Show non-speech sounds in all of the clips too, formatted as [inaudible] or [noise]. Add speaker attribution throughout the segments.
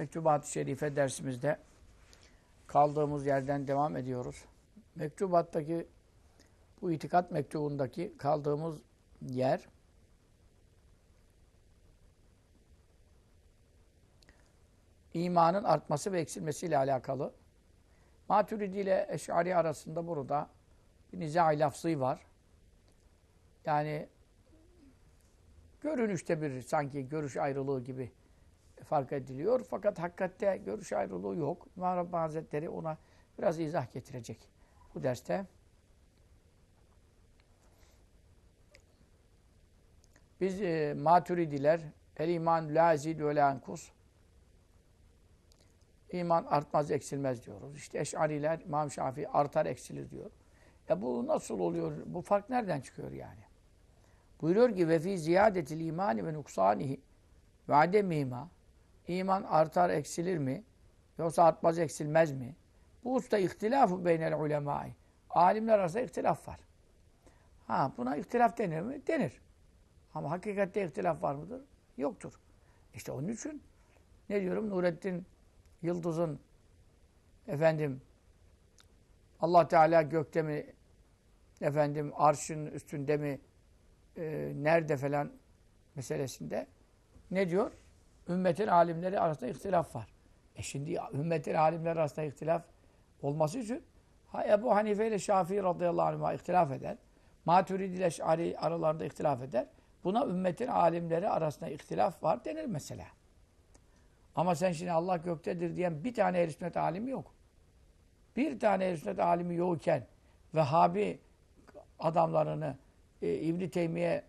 Speaker 1: Mektubat-ı Şerife dersimizde kaldığımız yerden devam ediyoruz. Mektubattaki bu itikat mektubundaki kaldığımız yer imanın artması ve eksilmesiyle alakalı. Maturidi ile Eş'ari arasında burada bir nizâ-i lafzı var. Yani görünüşte bir sanki görüş ayrılığı gibi fark ediliyor. Fakat hakikatte görüş ayrılığı yok. İmam Rabbani Hazretleri ona biraz izah getirecek bu derste. Biz e, maturidiler el iman la zid ve la İman artmaz, eksilmez diyoruz. İşte Eş'ariler, İmam Şafii artar, eksilir diyor. E bu nasıl oluyor? Bu fark nereden çıkıyor yani? Buyuruyor ki ve fi ziyadetil imani ve nuksanihi ve ademihima İman artar, eksilir mi? Yoksa artmaz, eksilmez mi? Bu usta ihtilafı beynel ulemai. Alimler arasında ihtilaf var. Ha buna ihtilaf denir mi? Denir. Ama hakikatte ihtilaf var mıdır? Yoktur. İşte onun için ne diyorum? Nurettin Yıldız'ın efendim Allah Teala gökte mi efendim arşın üstünde mi e, nerede falan meselesinde ne diyor? Ümmetin alimleri arasında ihtilaf var. E şimdi ümmetin alimleri arasında ihtilaf olması için ha Ebu Hanife ile Şafii radıyallahu anh'a ihtilaf eder. Maturidi ile Şari aralarında ihtilaf eder. Buna ümmetin alimleri arasında ihtilaf var denir mesela. Ama sen şimdi Allah göktedir diyen bir tane ehl sünnet alimi yok. Bir tane ehl sünnet alimi yokken Vehhabi adamlarını e, İbn Teymiye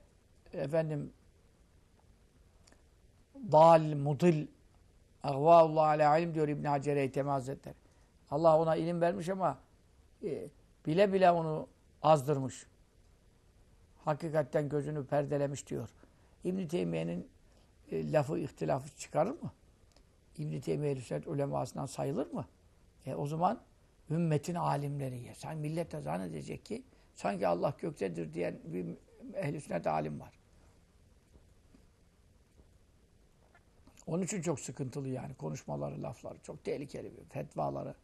Speaker 1: efendim dal, mudil Agvaullah ala ilim diyor İbn Hacer Eytemi Hazretleri. Allah ona ilim vermiş ama e, bile bile onu azdırmış. Hakikatten gözünü perdelemiş diyor. İbn Teymiye'nin e, lafı ihtilafı çıkarır mı? İbn-i Teymiye Sünnet ulemasından sayılır mı? E o zaman ümmetin alimleri yer. Sen millet de zannedecek ki sanki Allah göktedir diyen bir ehl-i sünnet alim var. Onun için çok sıkıntılı yani konuşmaları, lafları. Çok tehlikeli bir fetvaları.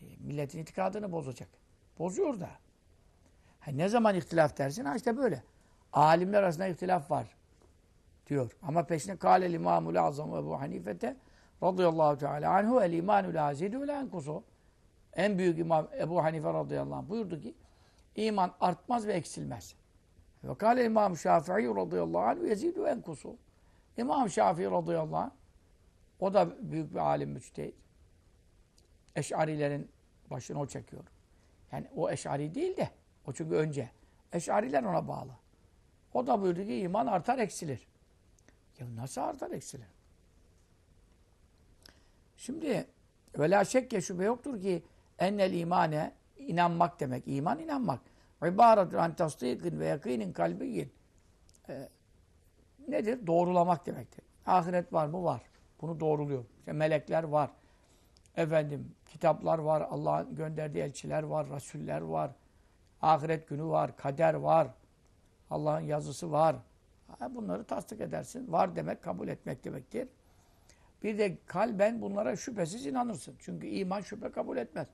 Speaker 1: E, milletin itikadını bozacak. Bozuyor da. Ha, ne zaman ihtilaf dersin? Ha işte böyle. Alimler arasında ihtilaf var diyor. Ama peşine kâlel imamul azam Ebu Hanifete radıyallahu teala anhu el imanu la azidu ve la enkusu. En büyük imam Ebu Hanife radıyallahu anh buyurdu ki iman artmaz ve eksilmez. Ve kâle İmam Şafii radıyallahu anh yezidu ve enkusu. İmam Şafii radıyallahu anh o da büyük bir alim müçtehid. Eş'arilerin başını o çekiyor. Yani o eş'ari değil de o çünkü önce. Eş'ariler ona bağlı. O da buyurdu ki iman artar eksilir. Ya nasıl artar eksilir? Şimdi ve la şekke şüphe yoktur ki ennel imane inanmak demek. İman inanmak. İbaretun an tasdikin ve yakinin kalbiyin. Ee, nedir? Doğrulamak demektir. Ahiret var mı? Var. Bunu doğruluyor. İşte melekler var. Efendim kitaplar var. Allah'ın gönderdiği elçiler var. Rasuller var. Ahiret günü var. Kader var. Allah'ın yazısı var. Bunları tasdik edersin. Var demek kabul etmek demektir. Bir de kalben bunlara şüphesiz inanırsın. Çünkü iman şüphe kabul etmez.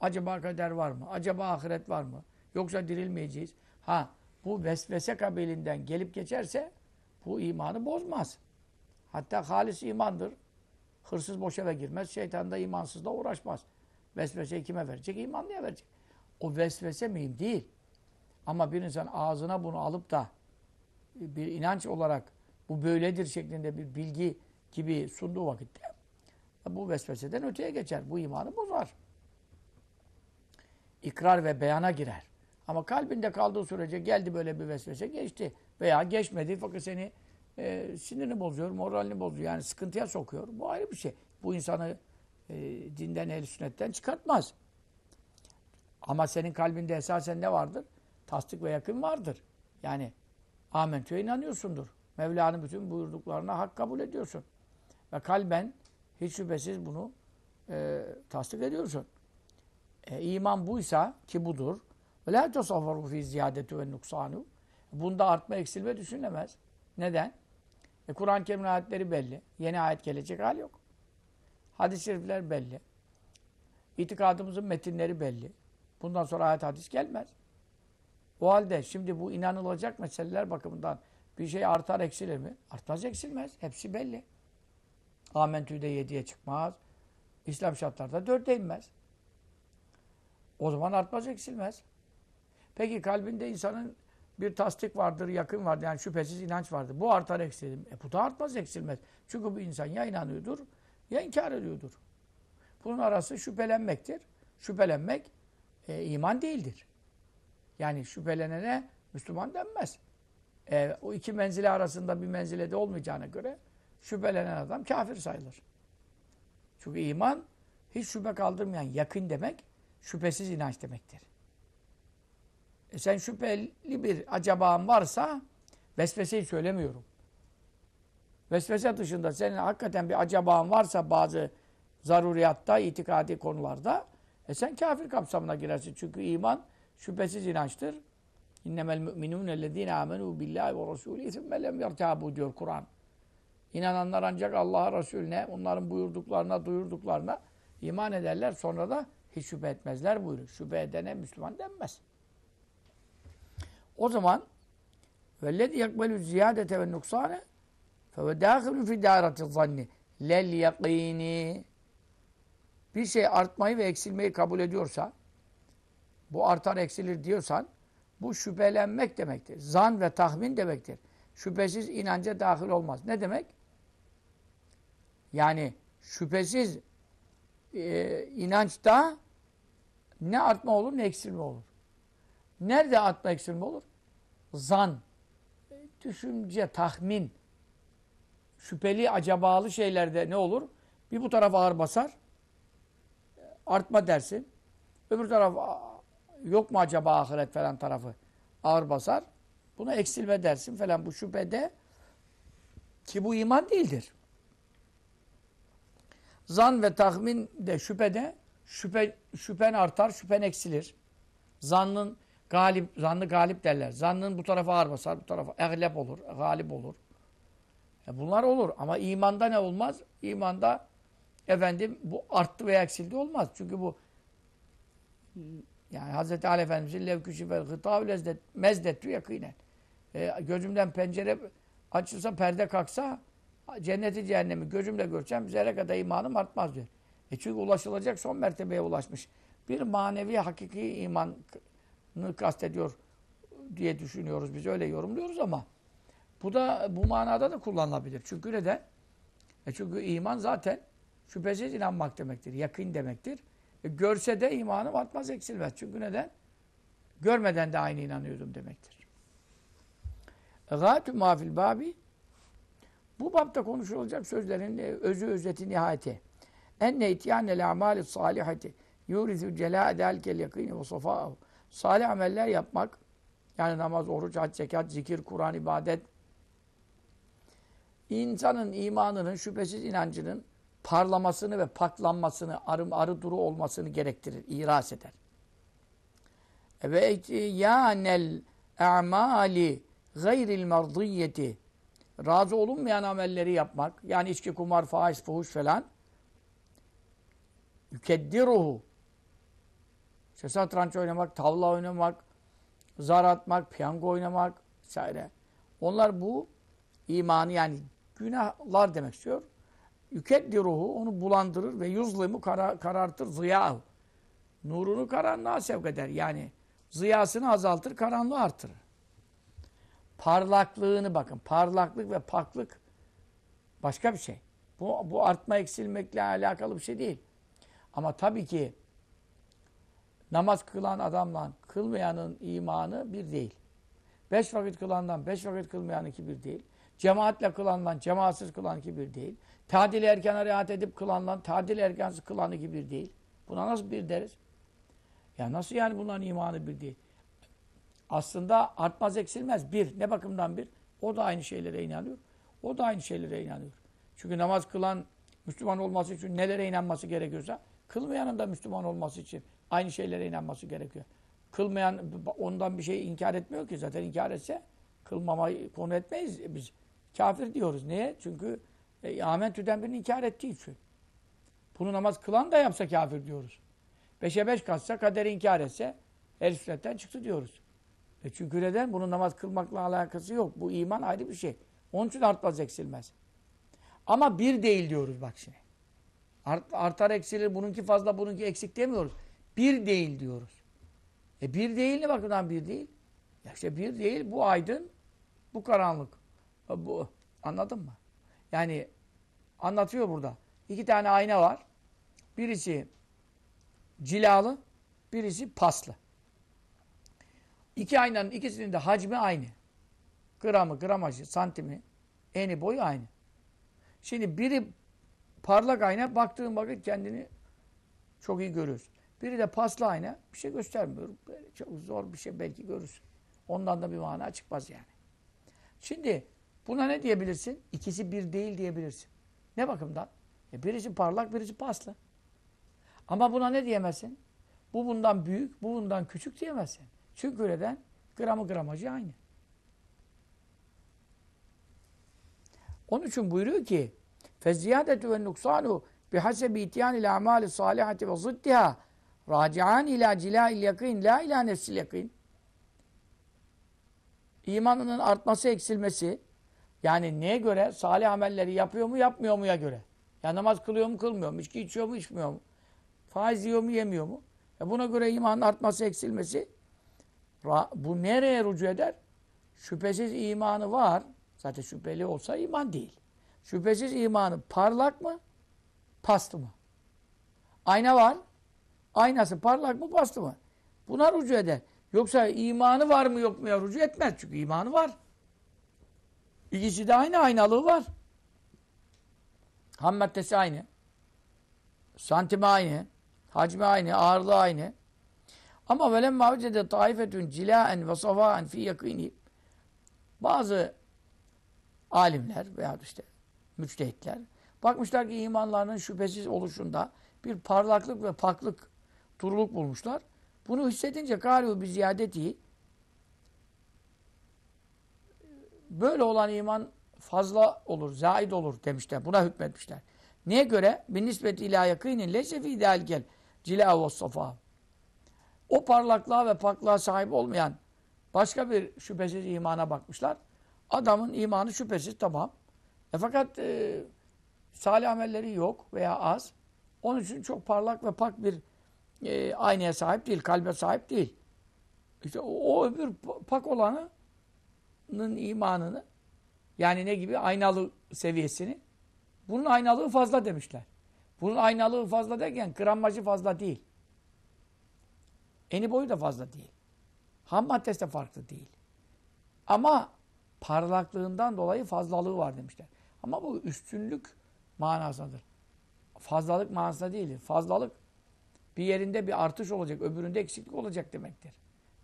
Speaker 1: Acaba kader var mı? Acaba ahiret var mı? Yoksa dirilmeyeceğiz. Ha bu vesvese kabilinden gelip geçerse bu imanı bozmaz. Hatta halis imandır. Hırsız boş eve girmez. Şeytan da imansızla uğraşmaz. Vesveseyi kime verecek? İmanlıya verecek. O vesvese miyim? Değil. Ama bir insan ağzına bunu alıp da bir inanç olarak bu böyledir şeklinde bir bilgi gibi sunduğu vakitte bu vesveseden öteye geçer. Bu imanı bozar. İkrar ve beyana girer. Ama kalbinde kaldığı sürece geldi böyle bir vesvese geçti. Veya geçmedi fakat seni e, sinirini bozuyor, moralini bozuyor. Yani sıkıntıya sokuyor. Bu ayrı bir şey. Bu insanı e, dinden, el sünnetten çıkartmaz. Ama senin kalbinde esasen ne vardır? Tasdik ve yakın vardır. Yani amentüye inanıyorsundur. Mevla'nın bütün buyurduklarına hak kabul ediyorsun. Ve kalben hiç şüphesiz bunu e, tasdik ediyorsun. E, iman buysa ki budur. Ve la tasavvaru fi ziyadeti ve nuksanu. Bunda artma eksilme düşünülemez. Neden? E, Kur'an-ı Kerim'in ayetleri belli. Yeni ayet gelecek hal yok. Hadis-i şerifler belli. İtikadımızın metinleri belli. Bundan sonra ayet hadis gelmez. O halde şimdi bu inanılacak meseleler bakımından bir şey artar eksilir mi? Artmaz eksilmez. Hepsi belli. Amentü'de yediye çıkmaz. İslam şartlarda dörde inmez. O zaman artmaz eksilmez. Peki kalbinde insanın bir tasdik vardır, yakın vardır. Yani şüphesiz inanç vardır. Bu artar eksilir. E bu da artmaz eksilmez. Çünkü bu insan ya inanıyordur ya inkar ediyordur. Bunun arası şüphelenmektir. Şüphelenmek e, iman değildir. Yani şüphelenene Müslüman denmez. E, o iki menzile arasında bir menzilede olmayacağına göre şüphelenen adam kafir sayılır. Çünkü iman hiç şüphe kaldırmayan yakın demek şüphesiz inanç demektir. E sen şüpheli bir acabağın varsa vesveseyi söylemiyorum. Vesvese dışında senin hakikaten bir acabağın varsa bazı zaruriyatta, itikadi konularda e sen kafir kapsamına girersin. Çünkü iman şüphesiz inançtır. İnnemel müminûne ellezîne âmenû billâhi ve rasûlî thumme lem yertâbû diyor Kur'an. İnananlar ancak Allah'a, Resulüne, onların buyurduklarına, duyurduklarına iman ederler. Sonra da hiç şüphe etmezler buyuruyor. Şüphe edene Müslüman denmez. O zaman vellezî yakbelü ziyadete ve nuksane feve dâhilü fî dâreti zanni lel yakîni bir şey artmayı ve eksilmeyi kabul ediyorsa bu artar eksilir diyorsan bu şüphelenmek demektir. Zan ve tahmin demektir. Şüphesiz inanca dahil olmaz. Ne demek? Yani şüphesiz e, inançta ne artma olur ne eksilme olur. Nerede artma eksilme olur? Zan, düşünce, tahmin, şüpheli, acabalı şeylerde ne olur? Bir bu tarafa ağır basar, artma dersin. Öbür taraf yok mu acaba ahiret falan tarafı ağır basar. Buna eksilme dersin falan bu şüphede ki bu iman değildir. Zan ve tahmin de şüphede şüphe, şüphen artar, şüphen eksilir. Zannın galip, zannı galip derler. Zannın bu tarafa ağır basar, bu tarafa eglep olur, galip olur. E bunlar olur ama imanda ne olmaz? İmanda efendim bu arttı veya eksildi olmaz. Çünkü bu yani Hz. Ali Efendimiz'in levküşü ve gıtav lezzet mezdettü yakinen. E, gözümden pencere açılsa, perde kalksa cenneti cehennemi gözümle görsem zerre kadar imanım artmaz diyor. E çünkü ulaşılacak son mertebeye ulaşmış. Bir manevi hakiki imanı kastediyor diye düşünüyoruz. Biz öyle yorumluyoruz ama bu da bu manada da kullanılabilir. Çünkü neden? E çünkü iman zaten şüphesiz inanmak demektir. Yakın demektir. E görse de imanım artmaz eksilmez. Çünkü neden? Görmeden de aynı inanıyordum demektir. Gâtü mafil babi bu babda konuşulacak sözlerin e, özü özeti nihayeti. Enne ityanel amali salihati yurizu celâ delkel yakîni ve safâhu. Salih ameller yapmak yani namaz, oruç, hac, zekat, zikir, Kur'an, ibadet insanın imanının, şüphesiz inancının parlamasını ve paklanmasını, arı, arı duru olmasını gerektirir, iras eder. Ve ityanel a'mali gayril mardiyeti razı olunmayan amelleri yapmak yani içki, kumar, faiz, fuhuş falan yükeddiruhu işte satranç oynamak, tavla oynamak, zar atmak, piyango oynamak vesaire. Onlar bu imanı yani günahlar demek istiyor. Yükeddiruhu onu bulandırır ve yuzlimu kara, karartır ziyahu. Nurunu karanlığa sevk eder. Yani ziyasını azaltır, karanlığı artırır. Parlaklığını bakın. Parlaklık ve paklık başka bir şey. Bu, bu artma eksilmekle alakalı bir şey değil. Ama tabii ki namaz kılan adamla kılmayanın imanı bir değil. Beş vakit kılandan beş vakit kılmayan iki bir değil. Cemaatle kılandan cemaatsiz kılan iki bir değil. Tadil erkana riayet edip kılandan tadil erkansız kılan iki bir değil. Buna nasıl bir deriz? Ya nasıl yani bunların imanı bir değil? Aslında artmaz eksilmez. Bir. Ne bakımdan bir? O da aynı şeylere inanıyor. O da aynı şeylere inanıyor. Çünkü namaz kılan Müslüman olması için nelere inanması gerekiyorsa kılmayanın da Müslüman olması için aynı şeylere inanması gerekiyor. Kılmayan ondan bir şey inkar etmiyor ki. Zaten inkar etse kılmamayı konu etmeyiz biz. Kafir diyoruz. Niye? Çünkü e, amentüden birini inkar ettiği için. Bunu namaz kılan da yapsa kafir diyoruz. Beşe beş katsa kaderi inkar etse el sünnetten çıktı diyoruz. E çünkü neden? Bunun namaz kılmakla alakası yok. Bu iman ayrı bir şey. Onun için artmaz eksilmez. Ama bir değil diyoruz bak şimdi. Art, artar eksilir, bununki fazla, bununki eksik demiyoruz. Bir değil diyoruz. E bir değil ne bakımdan bir değil? Ya işte bir değil, bu aydın, bu karanlık. E bu, anladın mı? Yani anlatıyor burada. İki tane ayna var. Birisi cilalı, birisi paslı. İki aynanın ikisinin de hacmi aynı. Gramı, gramajı, santimi, eni boyu aynı. Şimdi biri parlak ayna baktığın vakit kendini çok iyi görüyorsun. Biri de paslı ayna bir şey göstermiyor. Böyle çok zor bir şey belki görürsün. Ondan da bir mana çıkmaz yani. Şimdi buna ne diyebilirsin? İkisi bir değil diyebilirsin. Ne bakımdan? E birisi parlak, birisi paslı. Ama buna ne diyemezsin? Bu bundan büyük, bu bundan küçük diyemezsin. Çünkü neden? Gramı gramajı aynı. Onun için buyuruyor ki Fezziyadetü ve nuksanu bihasebi ityanil amali salihati ve ziddiha racian ila cilail yakin la ila nefsil yakin. İmanının artması eksilmesi yani neye göre? Salih amelleri yapıyor mu yapmıyor muya göre. Ya namaz kılıyor mu kılmıyor mu? İçki içiyor mu içmiyor mu? Faiz yiyor mu yemiyor mu? E buna göre imanın artması eksilmesi bu nereye rücu eder? Şüphesiz imanı var. Zaten şüpheli olsa iman değil. Şüphesiz imanı parlak mı? Pastı mı? Ayna var. Aynası parlak mı? Pastı mı? Buna rücu eder. Yoksa imanı var mı yok mu ya rücu etmez. Çünkü imanı var. İkisi de aynı aynalığı var. Ham maddesi aynı. Santimi aynı. Hacmi aynı. Ağırlığı aynı. Ama velemma vecede taifetun cilaen ve savaen fi yakini bazı alimler veya işte müçtehitler bakmışlar ki imanlarının şüphesiz oluşunda bir parlaklık ve paklık duruluk bulmuşlar. Bunu hissedince galiba bir ziyadeti böyle olan iman fazla olur, zaid olur demişler. Buna hükmetmişler. Neye göre? Bin nispeti ila yakinin leyse fî dâlkel cilâ ve safâ. O parlaklığa ve paklığa sahip olmayan başka bir şüphesiz imana bakmışlar. Adamın imanı şüphesiz tamam. E fakat e, salih amelleri yok veya az. Onun için çok parlak ve pak bir e, aynaya sahip değil, kalbe sahip değil. İşte o, o öbür pak olanın imanını yani ne gibi? Aynalı seviyesini bunun aynalığı fazla demişler. Bunun aynalığı fazla derken gramajı fazla değil. Eni boyu da fazla değil. Ham maddesi de farklı değil. Ama parlaklığından dolayı fazlalığı var demişler. Ama bu üstünlük manasındadır. Fazlalık manasında değil. Fazlalık bir yerinde bir artış olacak, öbüründe eksiklik olacak demektir.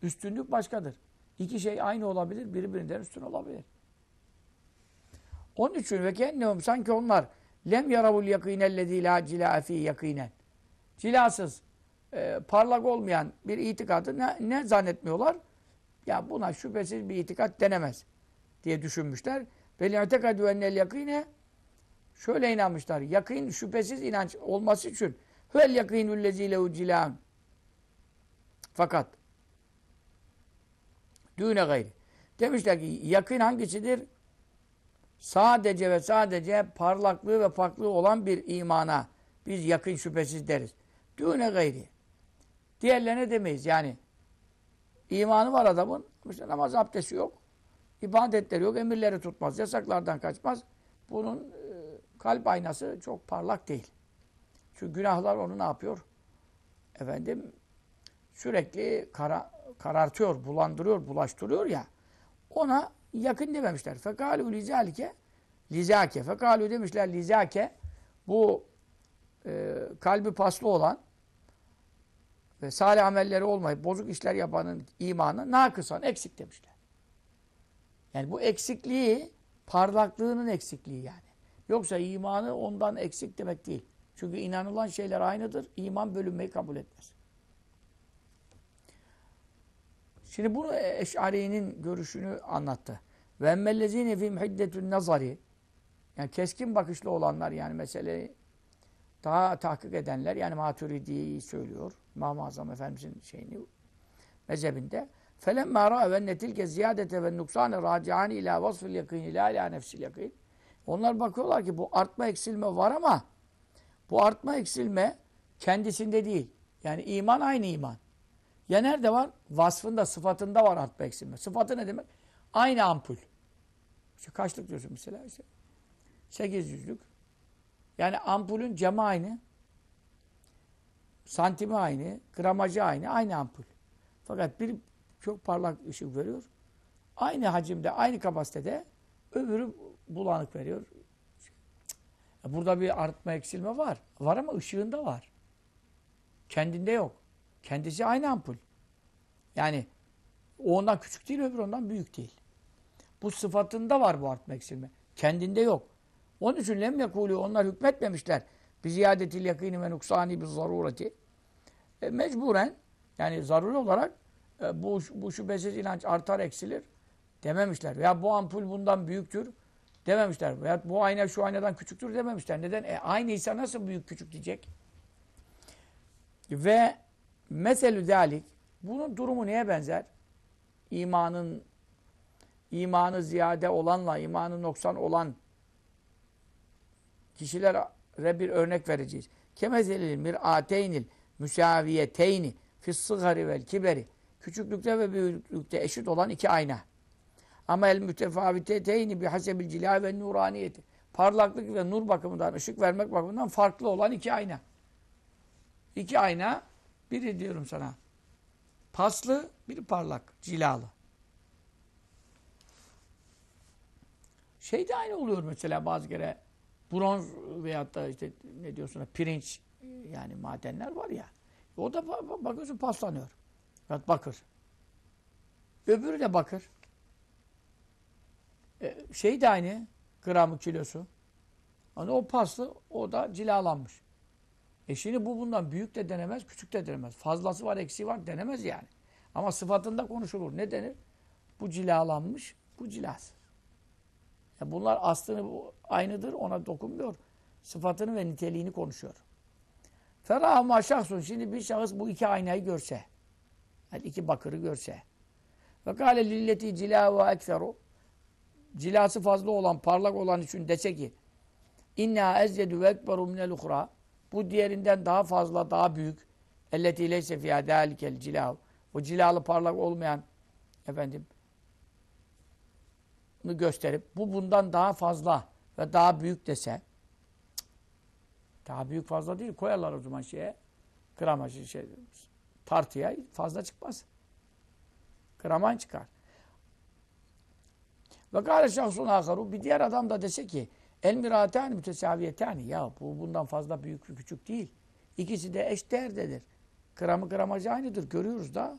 Speaker 1: Üstünlük başkadır. İki şey aynı olabilir, birbirinden üstün olabilir. Onun için ve kendihum sanki onlar lem yaravul yakînellezî lâ cilâ fî yakînen. Cilasız, e, parlak olmayan bir itikadı ne, ne zannetmiyorlar? Ya buna şüphesiz bir itikat denemez diye düşünmüşler. Ve li'tekadü ennel yakîne şöyle inanmışlar. Yakîn şüphesiz inanç olması için vel yakînü lezî lehu cilân. Fakat düğüne gayri. Demişler ki yakın hangisidir? sadece ve sadece parlaklığı ve paklığı olan bir imana biz yakın şüphesiz deriz. Düğüne gayri. Diğerlerine demeyiz. Yani imanı var adamın. İşte namaz abdesti yok. İbadetleri yok. Emirleri tutmaz. Yasaklardan kaçmaz. Bunun e, kalp aynası çok parlak değil. Çünkü günahlar onu ne yapıyor? Efendim sürekli kara, karartıyor, bulandırıyor, bulaştırıyor ya. Ona yakın dememişler. Fekalu lizalike lizake. Fekalu demişler lizake bu e, kalbi paslı olan ve salih amelleri olmayıp bozuk işler yapanın imanı nakısan, eksik demişler. Yani bu eksikliği parlaklığının eksikliği yani. Yoksa imanı ondan eksik demek değil. Çünkü inanılan şeyler aynıdır. İman bölünmeyi kabul etmez. Şimdi bunu Eş'ari'nin görüşünü anlattı. Ve emmellezine fîm hiddetün nazari yani keskin bakışlı olanlar yani meseleyi daha tahkik edenler yani Maturidi'yi söylüyor. İmam-ı Efendimizin şeyini mezhebinde فَلَمَّا رَأَ وَنَّ تِلْكَ زِيَادَةَ وَالنُّقْصَانَ رَاجِعَانِ اِلٰى وَصْفِ الْيَقِينِ اِلٰى اِلٰى نَفْسِ الْيَقِينِ Onlar bakıyorlar ki bu artma eksilme var ama bu artma eksilme kendisinde değil. Yani iman aynı iman. Ya nerede var? Vasfında, sıfatında var artma eksilme. Sıfatı ne demek? Aynı ampul. İşte kaçlık diyorsun mesela? İşte 800'lük. Yani ampulün camı aynı. Santimi aynı. Gramajı aynı. Aynı ampul. Fakat bir çok parlak ışık veriyor. Aynı hacimde, aynı kapasitede öbürü bulanık veriyor. Burada bir artma eksilme var. Var ama ışığında var. Kendinde yok. Kendisi aynı ampul. Yani o ondan küçük değil, öbür ondan büyük değil. Bu sıfatında var bu artma eksilme. Kendinde yok. Onun için lem yekulu onlar hükmetmemişler. Bir ziyadetil yakini ve nuksani bir zarureti. E, mecburen yani zaruri olarak bu, bu şüphesiz inanç artar eksilir dememişler. Veya bu ampul bundan büyüktür dememişler. Veya bu ayna şu aynadan küçüktür dememişler. Neden? E, aynıysa nasıl büyük küçük diyecek? Ve meselü dalik bunun durumu neye benzer? İmanın imanı ziyade olanla imanı noksan olan kişilere bir örnek vereceğiz. Kemezelil mir'ateynil müsaviyeteyni fis-sıgari vel kiberi. Küçüklükte ve büyüklükte eşit olan iki ayna. Ama el mütefaviteteyni bi hasebil cila ve nuraniyeti. Parlaklık ve nur bakımından, ışık vermek bakımından farklı olan iki ayna. İki ayna, biri diyorum sana paslı, biri parlak, cilalı. Şey de aynı oluyor mesela bazı kere bronz veyahut da işte ne diyorsun pirinç yani madenler var ya. O da bakıyorsun paslanıyor. Evet bakır. Öbürü de bakır. E, şey de aynı. Gramı kilosu. Hani o paslı o da cilalanmış. E şimdi bu bundan büyük de denemez, küçük de denemez. Fazlası var, eksiği var denemez yani. Ama sıfatında konuşulur. Ne denir? Bu cilalanmış, bu cilasız. Ya bunlar aslını aynıdır, ona dokunmuyor. Sıfatını ve niteliğini konuşuyor. Ferahma şahsun. Şimdi bir şahıs bu iki aynayı görse, yani iki bakırı görse. Ve kâle lilleti cilâ ve ekseru. Cilası fazla olan, parlak olan için dese ki inna ezzedu ve ekberu minel uhra. Bu diğerinden daha fazla, daha büyük. Elleti leyse fiyâ dâlikel cilâhu. O cilalı parlak olmayan efendim gösterip bu bundan daha fazla ve daha büyük dese daha büyük fazla değil koyarlar o zaman şeye gramajı şey tartıya fazla çıkmaz. Graman çıkar. Ve gâle şahsun âkaru bir diğer adam da dese ki el miratâni mütesaviyetâni ya bu bundan fazla büyük ve küçük değil. İkisi de eş değerdedir. Gramı gramajı aynıdır. Görüyoruz da.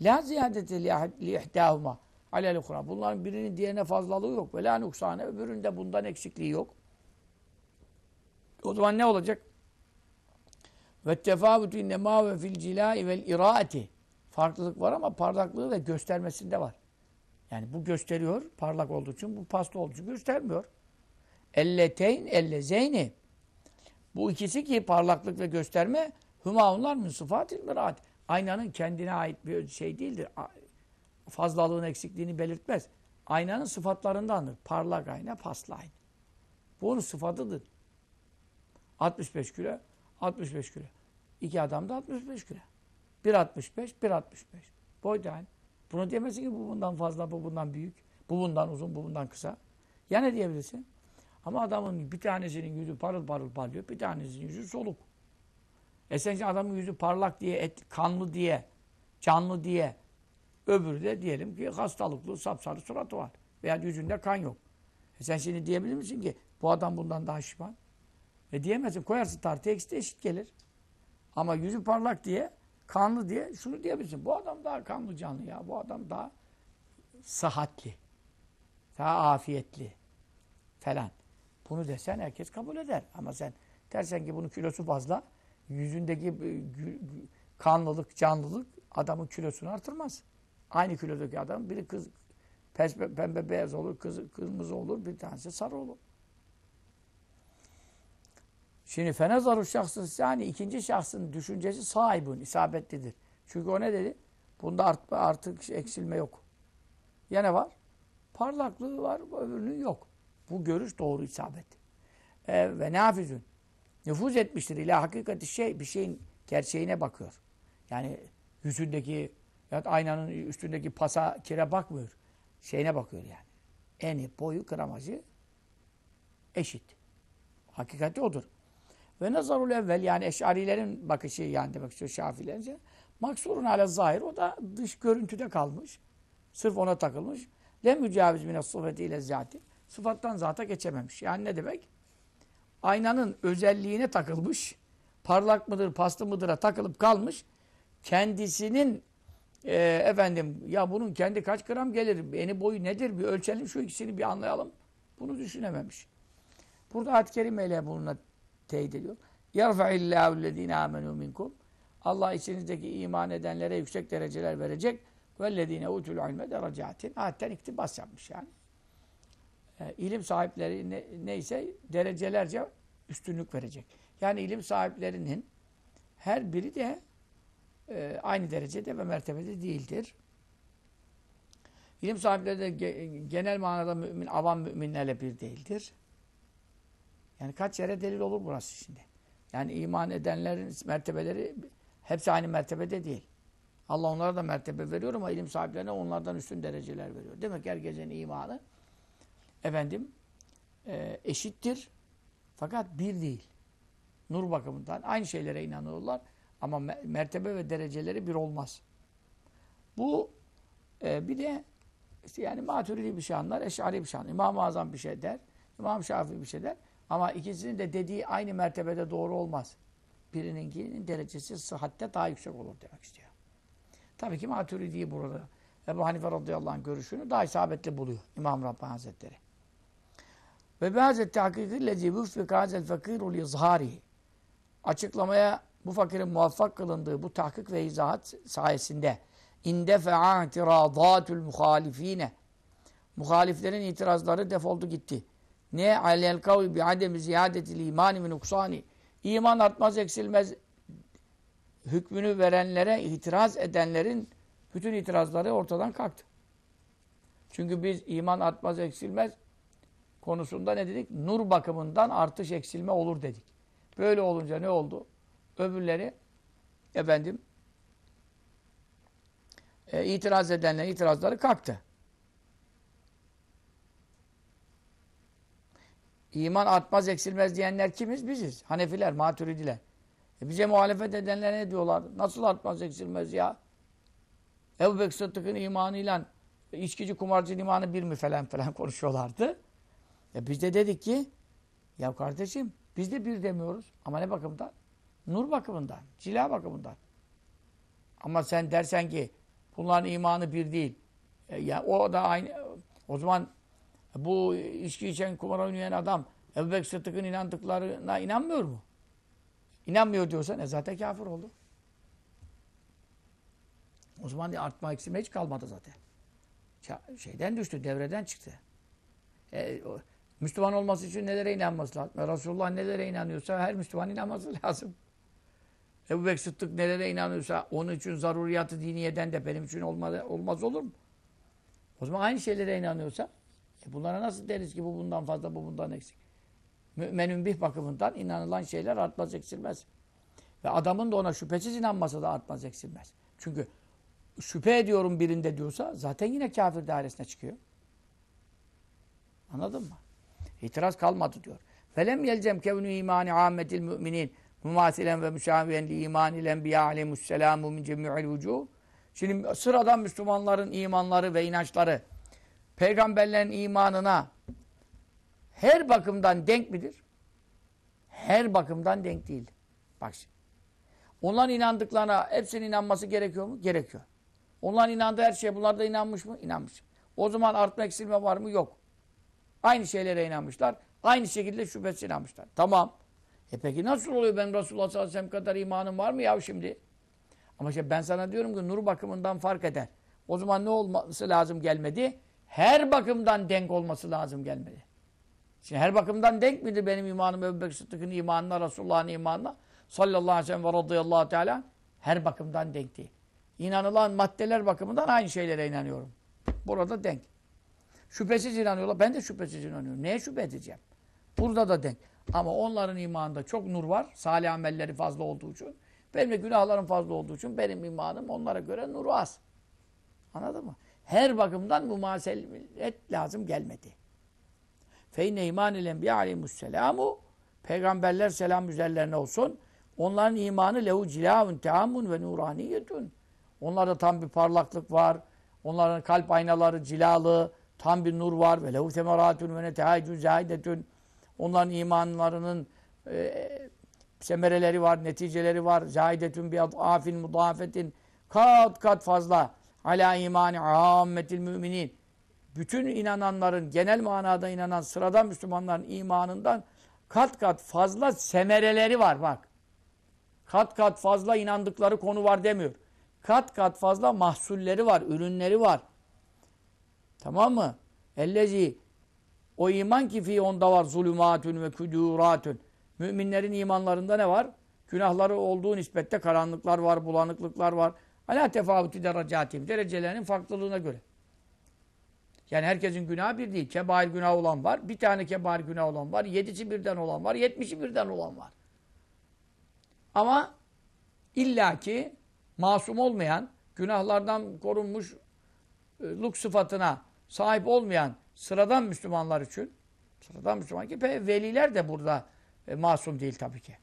Speaker 1: La ziyadete li ihdâhuma alel ukra. Bunların birinin diğerine fazlalığı yok. Ve la nuksane öbüründe bundan eksikliği yok. O zaman ne olacak? Ve tefavütü innemâ ve fil cilâi vel iraati. Farklılık var ama parlaklığı ve göstermesinde var. Yani bu gösteriyor parlak olduğu için, bu pasta olduğu için göstermiyor. Elleteyn, ellezeyni. Bu ikisi ki parlaklık ve gösterme hümaunlar min sıfatil miraat. Aynanın kendine ait bir şey değildir. Fazlalığın eksikliğini belirtmez. aynanın sıfatlarındandır. Parlak ayna, paslı ayna. Bu onun sıfatıdır. 65 kilo, 65 kilo. İki adam da 65 kilo. 1.65, 1.65. Boy da aynı. Bunu diyemezsin ki bu bundan fazla, bu bundan büyük. Bu bundan uzun, bu bundan kısa. Ya ne diyebilirsin? Ama adamın bir tanesinin yüzü parıl parıl parlıyor, bir tanesinin yüzü soluk. E sen adamın yüzü parlak diye, et, kanlı diye, canlı diye, öbürü de diyelim ki hastalıklı, sapsarı suratı var. Veya yüzünde kan yok. E sen şimdi diyebilir misin ki bu adam bundan daha şişman? E diyemezsin. Koyarsın tartıya ikisi de eşit gelir. Ama yüzü parlak diye, kanlı diye şunu diyebilirsin. Bu adam daha kanlı canlı ya. Bu adam daha sıhhatli. Daha afiyetli. Falan. Bunu desen herkes kabul eder. Ama sen dersen ki bunun kilosu fazla, yüzündeki kanlılık, canlılık adamın kilosunu artırmaz. Aynı kilodaki adam biri kız pembe beyaz olur, kız, kırmızı olur, bir tanesi sarı olur. Şimdi fenezaru şahsın yani ikinci şahsın düşüncesi sahibun, isabetlidir. Çünkü o ne dedi? Bunda art, artık eksilme yok. Ya ne var? Parlaklığı var, öbürünün yok. Bu görüş doğru isabet. E, ve nafizün. Nüfuz etmiştir ila hakikati şey, bir şeyin gerçeğine bakıyor. Yani yüzündeki ya aynanın üstündeki pasa kire bakmıyor. Şeyine bakıyor yani. Eni, boyu, gramajı eşit. Hakikati odur. Ve nazarul evvel yani eşarilerin bakışı yani demek istiyor şafilerince. Maksurun ala zahir o da dış görüntüde kalmış. Sırf ona takılmış. Le mücaviz mine sıfati ile zati. Sıfattan zata geçememiş. Yani ne demek? Aynanın özelliğine takılmış. Parlak mıdır, paslı mıdır'a takılıp kalmış. Kendisinin e, efendim ya bunun kendi kaç gram gelir, eni boyu nedir bir ölçelim şu ikisini bir anlayalım. Bunu düşünememiş. Burada ayet-i kerimeyle bununla teyit ediyor. يَرْفَعِ اللّٰهُ الَّذ۪ينَ آمَنُوا مِنْكُمْ Allah içinizdeki iman edenlere yüksek dereceler verecek. وَالَّذ۪ينَ اُوتُوا الْعِلْمَ دَرَجَاتٍ Ayetten iktibas yapmış yani. E, ilim sahipleri ne, neyse derecelerce üstünlük verecek. Yani ilim sahiplerinin her biri de e, aynı derecede ve mertebede değildir. İlim sahipleri de ge, genel manada mümin, avam müminlerle bir değildir. Yani kaç yere delil olur burası şimdi. Yani iman edenlerin mertebeleri hepsi aynı mertebede değil. Allah onlara da mertebe veriyor ama ilim sahiplerine onlardan üstün dereceler veriyor. Demek ki herkesin imanı efendim e, eşittir. Fakat bir değil. Nur bakımından aynı şeylere inanıyorlar ama mertebe ve dereceleri bir olmaz. Bu e, bir de işte yani maturidi bir şey anlar, eşari bir şey anlar. İmam-ı Azam bir şey der, İmam Şafii bir şey der. Ama ikisinin de dediği aynı mertebede doğru olmaz. Birininkinin derecesi sıhhatte daha yüksek olur demek istiyor. Tabii ki Maturidi'yi burada Ebu Hanife radıyallahu anh görüşünü daha isabetli buluyor İmam Rabbani Hazretleri. Ve bâzet tahkîkî lezî vüffik hâzel fakîrul izhâri. Açıklamaya bu fakirin muvaffak kılındığı bu tahkik ve izahat sayesinde inde fe'a itiradâtul muhalifîne muhaliflerin itirazları defoldu gitti. Ne alel kavl bi ademi ziyadetil imani min uksani. İman artmaz eksilmez hükmünü verenlere itiraz edenlerin bütün itirazları ortadan kalktı. Çünkü biz iman artmaz eksilmez konusunda ne dedik? Nur bakımından artış eksilme olur dedik. Böyle olunca ne oldu? Öbürleri efendim e, itiraz edenlerin itirazları kalktı. İman artmaz eksilmez diyenler kimiz? Biziz. Hanefiler, maturidiler. E bize muhalefet edenler ne diyorlar? Nasıl artmaz eksilmez ya? Ebu Bekir Sıddık'ın imanıyla içkici kumarcı imanı bir mi falan falan [laughs] konuşuyorlardı. E biz de dedik ki ya kardeşim biz de bir demiyoruz. Ama ne bakımdan? Nur bakımından, cila bakımından. Ama sen dersen ki bunların imanı bir değil. E ya o da aynı. O zaman bu içki içen, kumar oynayan adam Ebu Bekir Sıddık'ın inandıklarına inanmıyor mu? İnanmıyor diyorsan e zaten kafir oldu. O zaman artma eksilme hiç kalmadı zaten. Şeyden düştü, devreden çıktı. E, o, Müslüman olması için nelere inanması lazım? E, Resulullah nelere inanıyorsa her Müslüman inanması [laughs] lazım. Ebu Bekir Sıddık nelere inanıyorsa onun için zaruriyatı diniyeden de benim için olmaz, olmaz olur mu? O zaman aynı şeylere inanıyorsa e bunlara nasıl deriz ki bu bundan fazla bu bundan eksik? Mü'menün bir bakımından inanılan şeyler artmaz eksilmez. Ve adamın da ona şüphesiz inanması da artmaz eksilmez. Çünkü şüphe ediyorum birinde diyorsa zaten yine kafir dairesine çıkıyor. Anladın mı? İtiraz kalmadı diyor. Velem yelcem kevnü imani ammetil müminin mümasilen ve müsaviyen li imanil enbiya aleyhimusselamu min cemi'il vücuh. Şimdi sıradan Müslümanların imanları ve inançları peygamberlerin imanına her bakımdan denk midir? Her bakımdan denk değil. Bak şimdi. Onların inandıklarına hepsinin inanması gerekiyor mu? Gerekiyor. Onların inandığı her şeye bunlar da inanmış mı? İnanmış. O zaman artma eksilme var mı? Yok. Aynı şeylere inanmışlar. Aynı şekilde şüphesiz inanmışlar. Tamam. E peki nasıl oluyor benim Resulullah sallallahu aleyhi ve sellem kadar imanım var mı ya şimdi? Ama işte ben sana diyorum ki nur bakımından fark eder. O zaman ne olması lazım gelmedi? Her bakımdan denk olması lazım gelmedi. Şimdi her bakımdan denk midir benim imanım Ebu Bekir Sıddık'ın imanına, Resulullah'ın imanına? Sallallahu aleyhi ve sellem ve radıyallahu teala her bakımdan denk değil. İnanılan maddeler bakımından aynı şeylere inanıyorum. Burada denk. Şüphesiz inanıyorlar. Ben de şüphesiz inanıyorum. Neye şüphe edeceğim? Burada da denk. Ama onların imanında çok nur var. Salih amelleri fazla olduğu için. Benim de günahlarım fazla olduğu için benim imanım onlara göre nuru az. Anladın mı? Her bakımdan mumaselet lazım gelmedi. Feyne imanil enbiya aleyhimusselamu Peygamberler selam üzerlerine olsun. Onların imanı lehu cilavun teamun ve nuraniyetun. Onlarda tam bir parlaklık var. Onların kalp aynaları cilalı, tam bir nur var. Ve lehu temeratun ve netehaycun zahidetun. Onların imanlarının e, semereleri var, neticeleri var. Zahidetun bi afin mudafetin. Kat kat fazla. Ala imani ammetil müminin. Bütün inananların, genel manada inanan sıradan Müslümanların imanından kat kat fazla semereleri var bak. Kat kat fazla inandıkları konu var demiyor. Kat kat fazla mahsulleri var, ürünleri var. Tamam mı? Ellezi o iman ki fi onda var zulümatün ve küdüratün. Müminlerin imanlarında ne var? Günahları olduğu nispette karanlıklar var, bulanıklıklar var. Ala tefavütü derecatim. Derecelerinin farklılığına göre. Yani herkesin günahı bir değil. Kebair günah olan var. Bir tane kebair günah olan var. Yedisi birden olan var. Yetmişi birden olan var. Ama illaki masum olmayan, günahlardan korunmuş e, luk sıfatına sahip olmayan sıradan Müslümanlar için sıradan Müslüman ki veliler de burada e, masum değil tabii ki.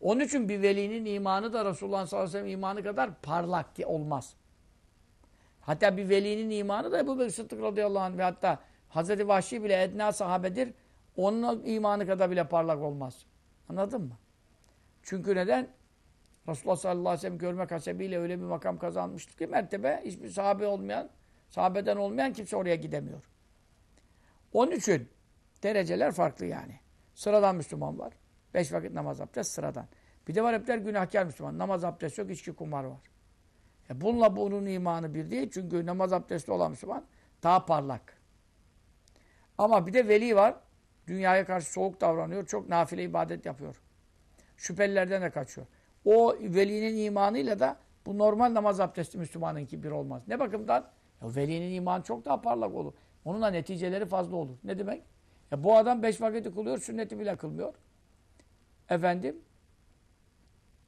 Speaker 1: Onun için bir velinin imanı da Resulullah sallallahu aleyhi ve sellem imanı kadar parlak olmaz. Hatta bir velinin imanı da Ebu Bekir Sıddık radıyallahu anh ve hatta Hazreti Vahşi bile edna sahabedir. Onun imanı kadar bile parlak olmaz. Anladın mı? Çünkü neden? Resulullah sallallahu aleyhi ve sellem görmek hasebiyle öyle bir makam kazanmıştır ki mertebe hiçbir sahabe olmayan, sahabeden olmayan kimse oraya gidemiyor. Onun için dereceler farklı yani. Sıradan Müslüman var. Beş vakit namaz abdest sıradan. Bir de var hepler günahkar Müslüman. Namaz abdest yok, içki kumar var. E bununla bunun imanı bir değil. Çünkü namaz abdesti olan Müslüman daha parlak. Ama bir de veli var. Dünyaya karşı soğuk davranıyor. Çok nafile ibadet yapıyor. Şüphelilerden de kaçıyor. O velinin imanıyla da bu normal namaz abdesti Müslümanınki bir olmaz. Ne bakımdan? Ya velinin imanı çok daha parlak olur. Onunla neticeleri fazla olur. Ne demek? Ya bu adam beş vakiti kılıyor, sünneti bile kılmıyor. Efendim,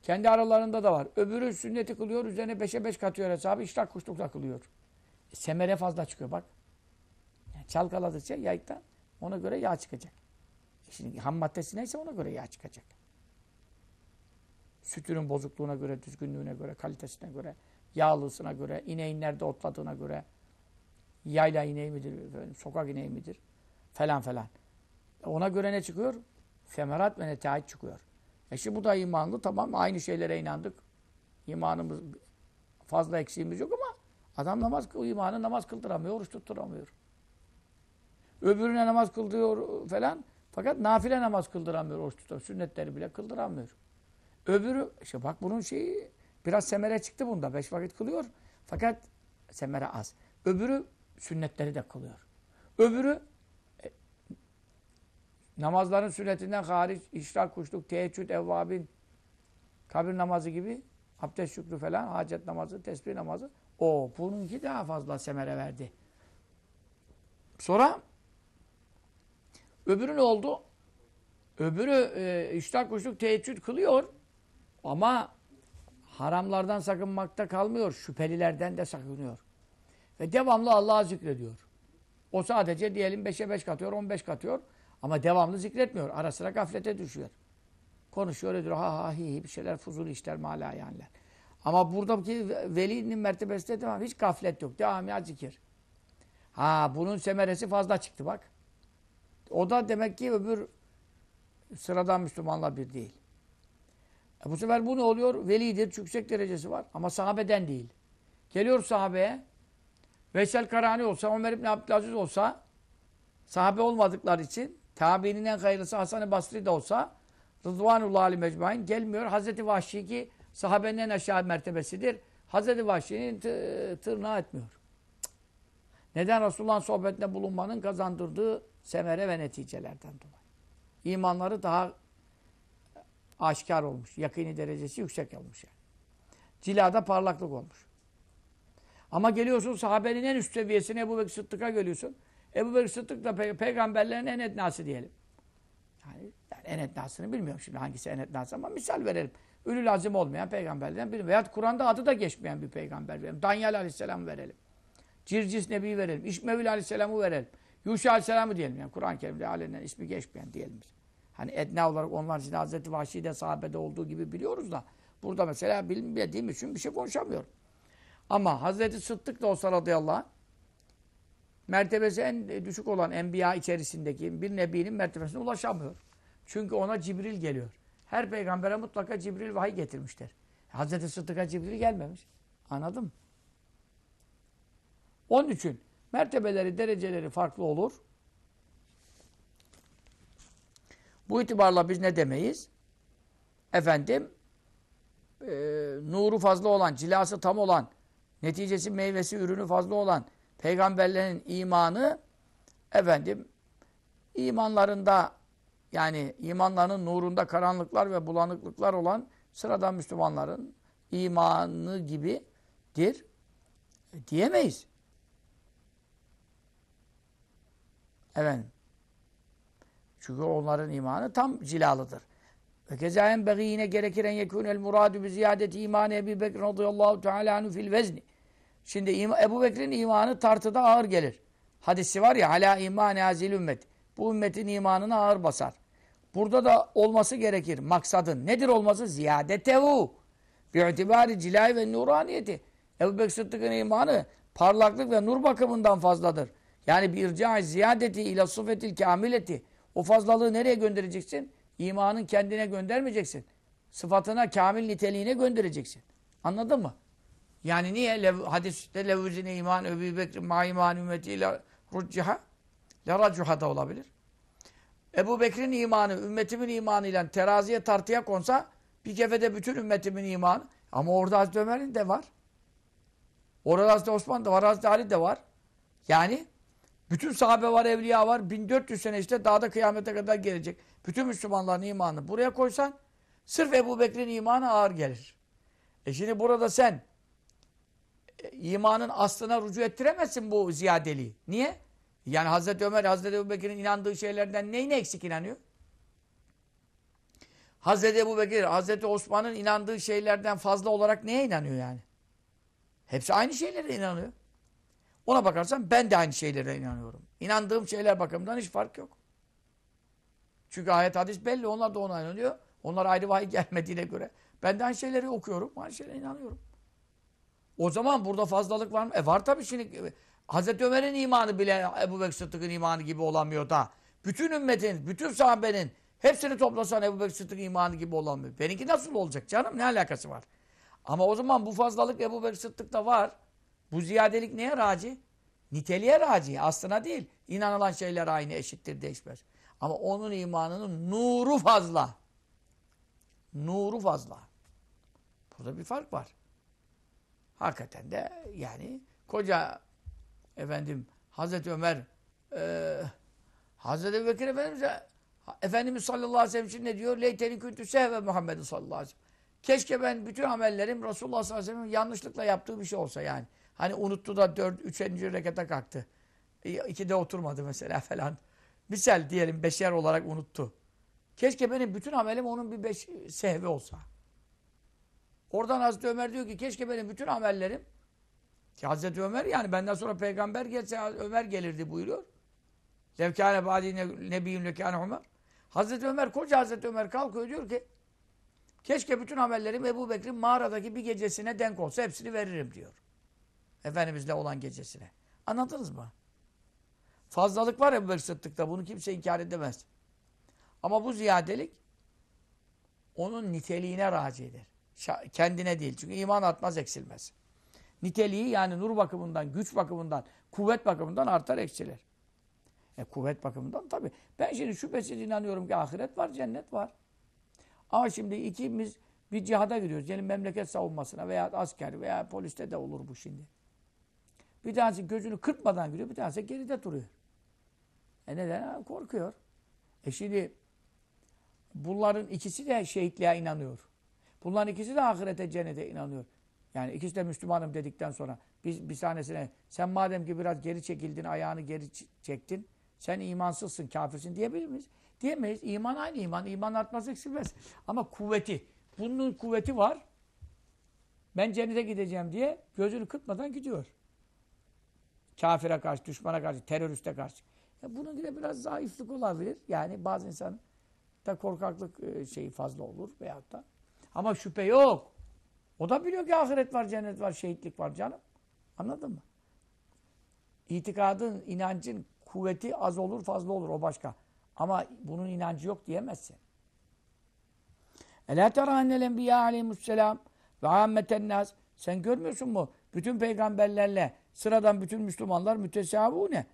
Speaker 1: kendi aralarında da var. Öbürü sünneti kılıyor, üzerine beşe beş katıyor hesabı, iştah kuşlukla kılıyor. E, semere fazla çıkıyor bak. Yani çalkaladıkça yayıktan ona göre yağ çıkacak. E şimdi ham maddesi neyse ona göre yağ çıkacak. Sütünün bozukluğuna göre, düzgünlüğüne göre, kalitesine göre, yağlısına göre, ineğin nerede otladığına göre, yayla ineği midir, efendim, sokak ineği midir, falan falan. Ona göre ne çıkıyor? Femerat ve netahit çıkıyor. E şimdi bu da imanlı, tamam aynı şeylere inandık. İmanımız fazla eksiğimiz yok ama adam namaz, imanı namaz kıldıramıyor, oruç tutturamıyor. Öbürüne namaz kıldırıyor falan. Fakat nafile namaz kıldıramıyor, oruç tutuyor. Sünnetleri bile kıldıramıyor. Öbürü, işte bak bunun şeyi biraz semere çıktı bunda. Beş vakit kılıyor. Fakat semere az. Öbürü sünnetleri de kılıyor. Öbürü namazların sünnetinden hariç, işrak, kuşluk, teheccüd, evvabin, kabir namazı gibi abdest şükrü falan, hacet namazı, tesbih namazı. O bununki daha fazla semere verdi. Sonra öbürü ne oldu? Öbürü e, iştah kuşluk teheccüd kılıyor ama haramlardan sakınmakta kalmıyor. Şüphelilerden de sakınıyor. Ve devamlı Allah'a zikrediyor. O sadece diyelim 5'e 5 katıyor, 15 katıyor. Ama devamlı zikretmiyor. Ara sıra gaflete düşüyor. Konuşuyor, ediyor. Ha ha hi hi bir şeyler fuzul işler mala yani. Ama buradaki velinin mertebesi de devam. Hiç gaflet yok. Devam ya zikir. Ha bunun semeresi fazla çıktı bak. O da demek ki öbür sıradan Müslümanla bir değil. E bu sefer bu ne oluyor? Velidir, yüksek derecesi var. Ama sahabeden değil. Geliyor sahabeye. Veysel Karani olsa, Ömer İbni Abdülaziz olsa, sahabe olmadıkları için, tabiinin en hayırlısı Hasan-ı Basri de olsa, Rıdvanullah Ali Mecmain gelmiyor. Hazreti Vahşi ki sahabenin en aşağı mertebesidir. Hazreti Vahşi'nin tırnağı etmiyor. Neden? Resulullah'ın sohbetinde bulunmanın kazandırdığı semere ve neticelerden dolayı. İmanları daha aşikar olmuş. Yakini derecesi yüksek olmuş yani. Cilada parlaklık olmuş. Ama geliyorsun sahabenin en üst seviyesine Ebu Bekir Sıddık'a geliyorsun. Ebu Bekir Sıddık da pe peygamberlerin en etnası diyelim. Yani, yani en etnasını bilmiyorum şimdi hangisi en etnası ama misal verelim. Ülü lazım olmayan peygamberlerden biri. Veyahut Kur'an'da adı da geçmeyen bir peygamber verelim. Danyal Aleyhisselam verelim. Circis Nebi verelim. İşmevül Aleyhisselam'ı verelim. Yuşa Aleyhisselam'ı diyelim. Yani Kur'an-ı Kerim'de alenen ismi geçmeyen diyelim. Hani etna olarak onlar için Hazreti Vahşi'de sahabede olduğu gibi biliyoruz da burada mesela bilmediğim için bir şey konuşamıyorum. Ama Hazreti Sıddık da olsa radıyallahu anh mertebesi en düşük olan enbiya içerisindeki bir nebinin mertebesine ulaşamıyor. Çünkü ona Cibril geliyor. Her peygambere mutlaka Cibril vahiy getirmişler. Hazreti Sıddık'a Cibril gelmemiş. Anladın? Onun için mertebeleri, dereceleri farklı olur. Bu itibarla biz ne demeyiz? Efendim, e, nuru fazla olan, cilası tam olan, neticesi meyvesi, ürünü fazla olan peygamberlerin imanı efendim imanlarında yani imanlarının nurunda karanlıklar ve bulanıklıklar olan sıradan Müslümanların imanı gibidir diyemeyiz. Efendim. Çünkü onların imanı tam cilalıdır. Ve kezayen begi yine gerekir en yekûnel muradu bi ziyadeti imanı Ebu Bekir radıyallahu anhu fil vezni. Şimdi Ebu Bekir'in imanı tartıda ağır gelir. Hadisi var ya hala iman azil ümmet. Bu ümmetin imanını ağır basar. Burada da olması gerekir maksadın. Nedir olması? Ziyadetehu. Bi'itibari cilay ve nuraniyeti. Ebu Bekir Sıddık'ın imanı parlaklık ve nur bakımından fazladır. Yani bir irca ziyadeti ila sufetil kamileti. O fazlalığı nereye göndereceksin? İmanın kendine göndermeyeceksin. Sıfatına, kamil niteliğine göndereceksin. Anladın mı? Yani niye? Lev, hadiste levzine iman Ebu Bekir ma iman ümmetiyle rucciha leracuha da olabilir. Ebu Bekir'in imanı ümmetimin imanıyla teraziye tartıya konsa bir kefede bütün ümmetimin imanı. Ama orada Hazreti Ömer'in de var. Orada Hazreti Osman da var, Hazreti Ali de var. Yani bütün sahabe var, evliya var. 1400 sene işte dağda kıyamete kadar gelecek. Bütün Müslümanların imanı buraya koysan sırf Ebu Bekir'in imanı ağır gelir. E şimdi burada sen imanın aslına rücu ettiremezsin bu ziyadeliği. Niye? Yani Hazreti Ömer, Hazreti Ebu Bekir'in inandığı şeylerden neyine eksik inanıyor? Hazreti Ebu Bekir, Hazreti Osman'ın inandığı şeylerden fazla olarak neye inanıyor yani? Hepsi aynı şeylere inanıyor. Ona bakarsan ben de aynı şeylere inanıyorum. İnandığım şeyler bakımından hiç fark yok. Çünkü ayet hadis belli. Onlar da ona inanıyor. Onlar ayrı vahiy [laughs] gelmediğine göre. Ben de aynı şeyleri okuyorum. Aynı şeylere inanıyorum. O zaman burada fazlalık var mı? E var tabii şimdi. Hazreti Ömer'in imanı bile Ebu Bekir Sıddık'ın imanı gibi olamıyor da. Bütün ümmetin, bütün sahabenin hepsini toplasan Ebu Bekir Sıddık'ın imanı gibi olamıyor. Benimki nasıl olacak canım? Ne alakası var? Ama o zaman bu fazlalık Ebu Bekir Sıddık'ta var. Bu ziyadelik neye raci? Niteliğe raci. Aslına değil. İnanılan şeyler aynı eşittir değişmez. Ama onun imanının nuru fazla. Nuru fazla. Burada bir fark var. Hakikaten de yani koca efendim Hazreti Ömer e, Hazreti Bekir Efendimiz Efendimiz sallallahu aleyhi ve sellem ne diyor? Leyteni küntü sehve Muhammed sallallahu aleyhi ve sellem. Keşke ben bütün amellerim Resulullah sallallahu aleyhi ve sellem yanlışlıkla yaptığı bir şey olsa yani. Hani unuttu da dört, üçüncü rekata kalktı. E, ikide oturmadı mesela [laughs] falan. Misal diyelim beşer olarak unuttu. Keşke benim bütün amelim onun bir beş sehvi olsa. Oradan Hazreti Ömer diyor ki keşke benim bütün amellerim ki Hazreti Ömer yani benden sonra peygamber gelse Ömer gelirdi buyuruyor. Levkâne bâdî nebiyyün lekâne Ömer. Hazreti Ömer, koca Hazreti Ömer kalkıyor diyor ki keşke bütün amellerim Ebu Bekir'in mağaradaki bir gecesine denk olsa hepsini veririm diyor. Efendimizle olan gecesine. Anladınız mı? Fazlalık var Ebu Bekir Sıddık'ta. Bunu kimse inkar edemez. Ama bu ziyadelik onun niteliğine raci eder. Kendine değil. Çünkü iman artmaz eksilmez. Niteliği yani nur bakımından, güç bakımından, kuvvet bakımından artar eksilir. E kuvvet bakımından tabii. Ben şimdi şüphesiz inanıyorum ki ahiret var, cennet var. Ama şimdi ikimiz bir cihada giriyoruz. Yani memleket savunmasına veya asker veya poliste de olur bu şimdi. Bir tanesi gözünü kırpmadan giriyor, bir tanesi geride duruyor. E neden? Korkuyor. E şimdi bunların ikisi de şehitliğe inanıyor. Bunların ikisi de ahirete, cennete inanıyor. Yani ikisi de Müslümanım dedikten sonra biz bir tanesine sen madem ki biraz geri çekildin, ayağını geri çektin, sen imansızsın, kafirsin diyebilir miyiz? Diyemeyiz. İman aynı iman. İman artmaz eksilmez. Ama kuvveti. Bunun kuvveti var. Ben cennete gideceğim diye gözünü kırpmadan gidiyor. Kafire karşı, düşmana karşı, teröriste karşı. Ya bunun yine biraz zayıflık olabilir. Yani bazı insan da korkaklık e, şeyi fazla olur veyahut da. Ama şüphe yok. O da biliyor ki ahiret var, cennet var, şehitlik var canım. Anladın mı? İtikadın, inancın kuvveti az olur, fazla olur. O başka. Ama bunun inancı yok diyemezsin. Elâ terânnel enbiyâ aleyhisselam ve âmmeten nâs. Sen görmüyorsun mu? Bütün peygamberlerle sıradan bütün Müslümanlar mütesâvûne.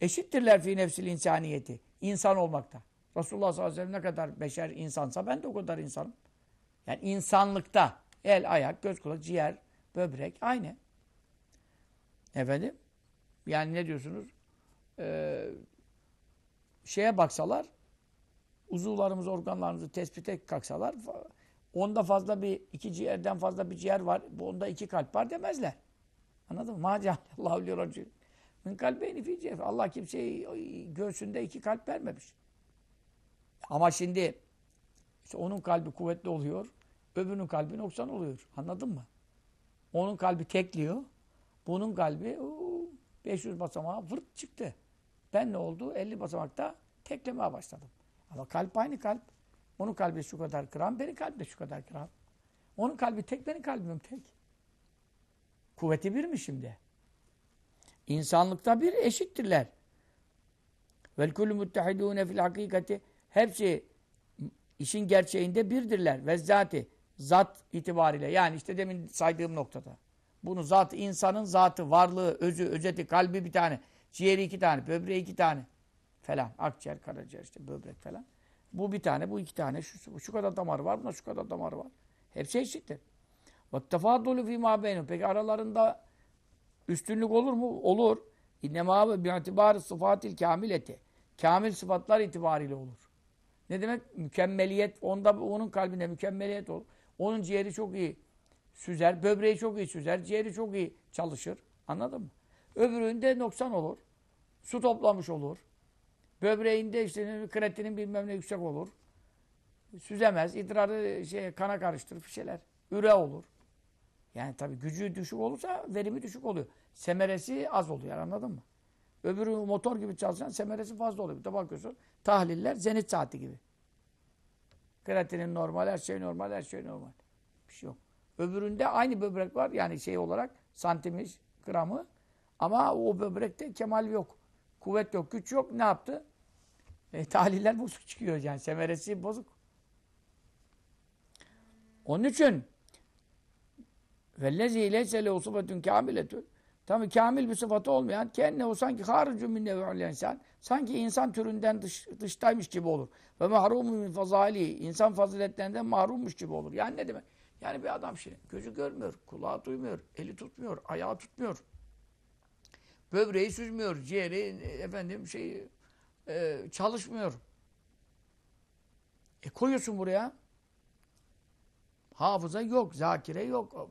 Speaker 1: Eşittirler fi nefsil insaniyeti. İnsan olmakta. Resulullah sallallahu aleyhi ve sellem ne kadar beşer insansa ben de o kadar insanım. Yani insanlıkta el, ayak, göz, kulak, ciğer, böbrek aynı. Efendim? Yani ne diyorsunuz? Ee, şeye baksalar uzuvlarımız, organlarımızı tespite kalksalar onda fazla bir, iki ciğerden fazla bir ciğer var. Onda iki kalp var demezler. Anladın mı? Ma Allahu li Min kalbeyni fi Allah kimseyi göğsünde iki kalp vermemiş. Ama şimdi işte onun kalbi kuvvetli oluyor. Öbürünün kalbi noksan oluyor. Anladın mı? Onun kalbi tekliyor. Bunun kalbi uu, 500 basamağa vırt çıktı. Ben ne oldu? 50 basamakta teklemeye başladım. Ama kalp aynı kalp. Onun kalbi şu kadar gram, benim kalbi de şu kadar gram. Onun kalbi tek, benim kalbim tek. Kuvveti bir mi şimdi? İnsanlıkta bir eşittirler. Vel kullu muttehidûne fil hakikati. Hepsi işin gerçeğinde birdirler. Ve zati. Zat itibariyle. Yani işte demin saydığım noktada. Bunu zat, insanın zatı, varlığı, özü, özeti, kalbi bir tane. Ciğeri iki tane, böbreği iki tane. Falan. Akciğer, karaciğer işte böbrek falan. Bu bir tane, bu iki tane. Şu, şu kadar damar var, buna şu kadar damar var. Hepsi eşittir. وَاتَّفَادُلُ فِي مَا بَيْنُ Peki aralarında üstünlük olur mu? Olur. İnnemâ bi itibari sıfatil kamileti. Kamil sıfatlar itibariyle olur. Ne demek? Mükemmeliyet. Onda onun kalbinde mükemmeliyet olur. Onun ciğeri çok iyi süzer. Böbreği çok iyi süzer. Ciğeri çok iyi çalışır. Anladın mı? Öbüründe noksan olur. Su toplamış olur. Böbreğinde işte kreatinin bilmem ne yüksek olur. Süzemez. İdrarı şey, kana karıştırır bir şeyler. Üre olur. Yani tabii gücü düşük olursa verimi düşük oluyor. Semeresi az oluyor anladın mı? Öbürü motor gibi çalışan semeresi fazla oluyor. Bir bakıyorsun tahliller zenit saati gibi. Kreatinin normal, her şey normal, her şey normal. Bir şey yok. Öbüründe aynı böbrek var yani şey olarak santimi, gramı ama o böbrekte kemal yok. Kuvvet yok, güç yok. Ne yaptı? E, tahliller bozuk çıkıyor yani. Semeresi bozuk. Onun için vellezî leyse lehu sıfatun kâmiletun Tabi kamil bir sıfatı olmayan kenne o sanki haricu min nev'ül insan sanki insan türünden dış, dıştaymış gibi olur. Ve mahrumu min fazali insan faziletlerinden mahrummuş gibi olur. Yani ne demek? Yani bir adam şimdi gözü görmüyor, kulağı duymuyor, eli tutmuyor, ayağı tutmuyor. Böbreği süzmüyor, ciğeri efendim şey e, çalışmıyor. E koyuyorsun buraya. Hafıza yok, zakire yok,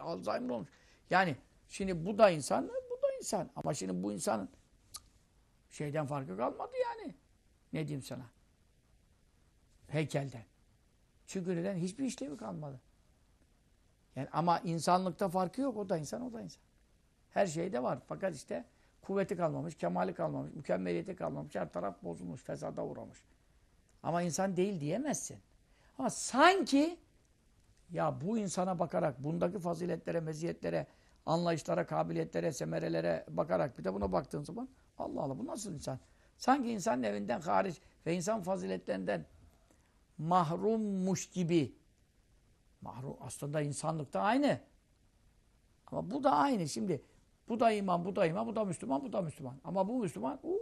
Speaker 1: Alzheimer olmuş. Yani şimdi bu da insan, bu da insan. Ama şimdi bu insanın şeyden farkı kalmadı yani. Ne diyeyim sana? Heykelden. Çüküreden hiçbir işlevi kalmadı. Yani ama insanlıkta farkı yok. O da insan, o da insan. Her şeyde var. Fakat işte kuvveti kalmamış, kemali kalmamış, mükemmeliyeti kalmamış. Her taraf bozulmuş, fesada uğramış. Ama insan değil diyemezsin. Ama sanki ya bu insana bakarak, bundaki faziletlere, meziyetlere, anlayışlara, kabiliyetlere, semerelere bakarak bir de buna baktığın zaman Allah Allah bu nasıl insan? Sanki insan evinden hariç ve insan faziletlerinden mahrummuş gibi. Mahrum aslında insanlıkta aynı. Ama bu da aynı. Şimdi bu da iman, bu da iman, bu da Müslüman, bu da Müslüman. Ama bu Müslüman uu,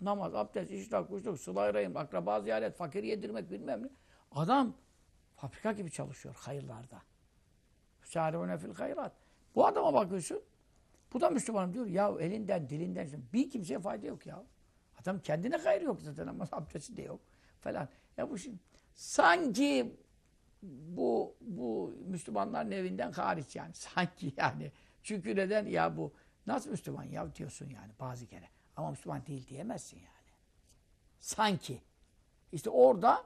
Speaker 1: namaz, abdest, iştah, kuşluk, sıla rahim, akraba ziyaret, fakir yedirmek bilmem ne. Adam fabrika gibi çalışıyor hayırlarda. Sârevune fil hayrat. Bu adama bakıyorsun. Bu da Müslümanım diyor. Ya elinden, dilinden bir kimseye fayda yok ya. Adam kendine hayır yok zaten ama [laughs] abdesti de yok falan. Ya bu şimdi sanki bu bu Müslümanların evinden hariç yani [laughs] sanki yani. Çünkü neden ya bu nasıl Müslüman ya diyorsun yani bazı kere. Ama Müslüman değil diyemezsin yani. Sanki. İşte orada